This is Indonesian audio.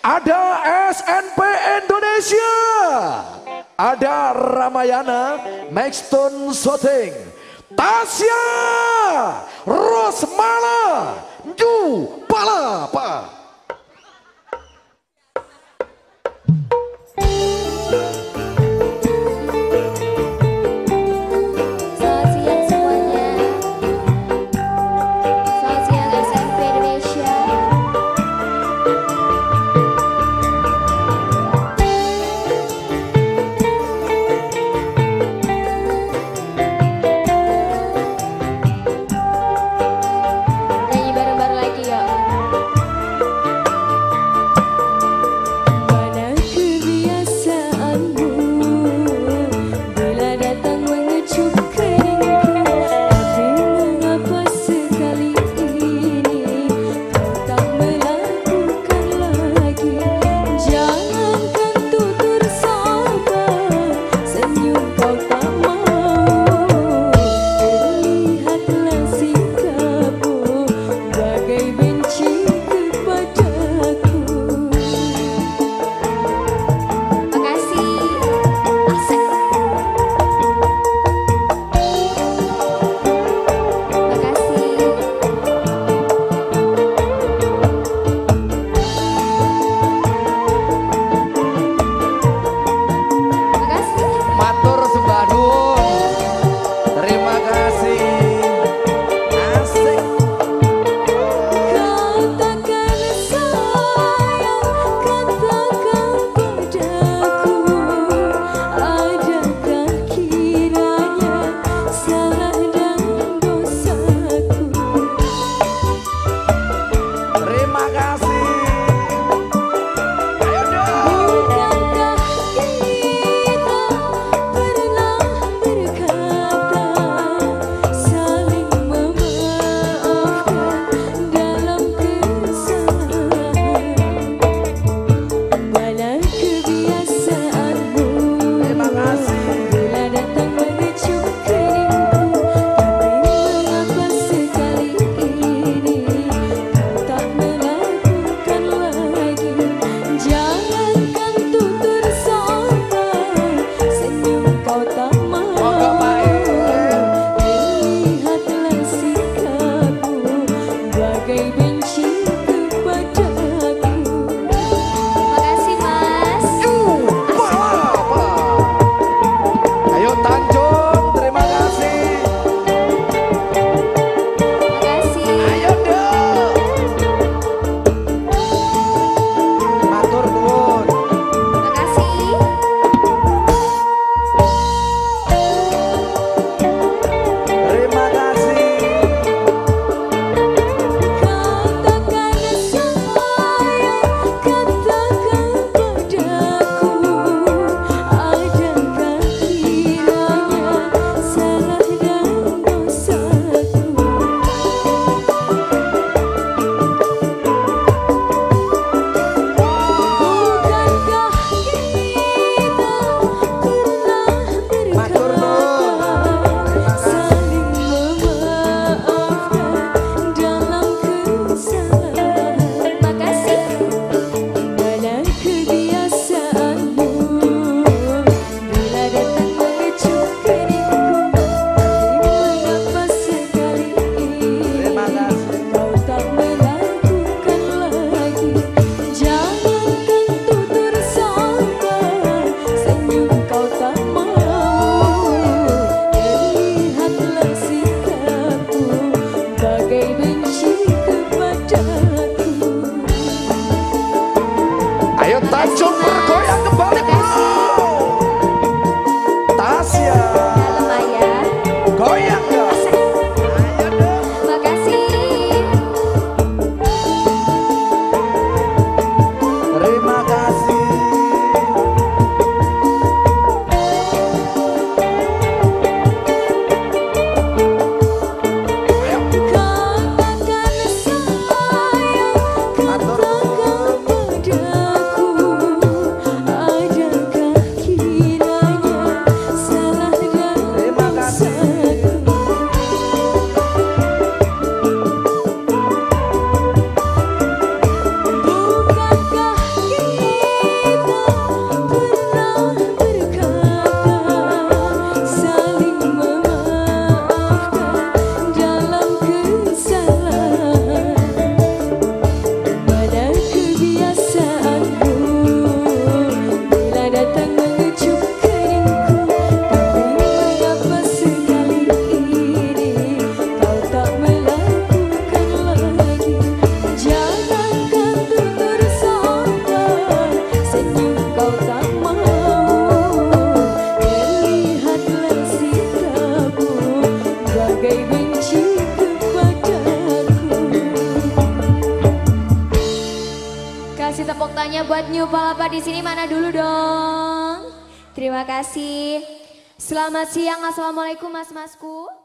Ada SNP Indonesia. Ada Ramayana, Maxton Soting, Tasya, Rosmala, Ju Palapa. Acum tangannya buat New Palapa di sini mana dulu dong? Terima kasih. Selamat siang, assalamualaikum mas-masku.